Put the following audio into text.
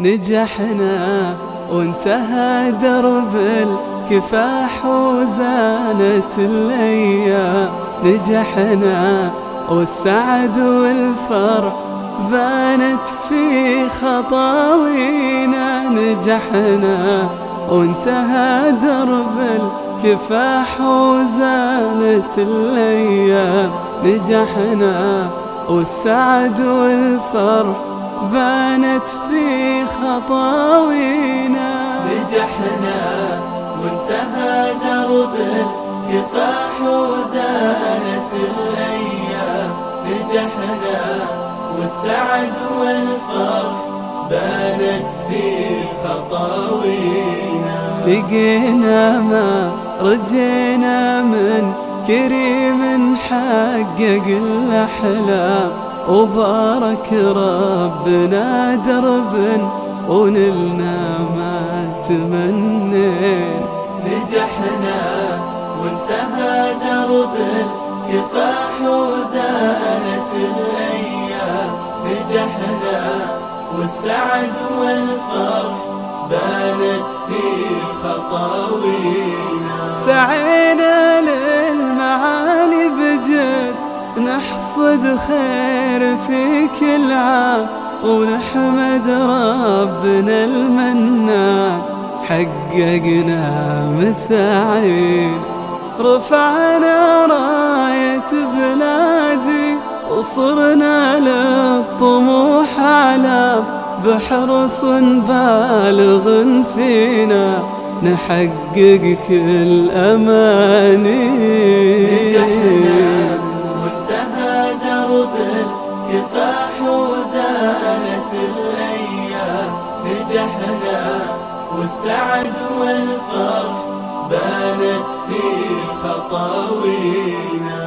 نجحنا وانتهى درب الكفاح وزانت الأيام نجحنا والسعد والفرح بانت في خطاوينا. نجحنا وانتهى درب الكفاح وزانت الأيام نجحنا والسعد والفرح بانت في خطاوينا. نجحنا وانتهى درب الكفاح وزانت الأيام. نجحنا والسعد والفرح بانت في خطاوينا. لقينا ما رجينا من كريم حقق الأحلام. وبارك ربنا درب ونلنا ما تمنين نجحنا وانتهى درب الكفاح وزانت الأيام. نجحنا والسعد والفرح بانت في خطاوينا. سعينا نحصد خير في كل عام ونحمد ربنا المنان. حققنا مساعين رفعنا راية بلادي وصرنا للطموح علام بحرص بالغ فينا. نحقق كل أماني الكفاح وزالت الأيام نجحنا والسعد والفرح بانت في خطاوينا.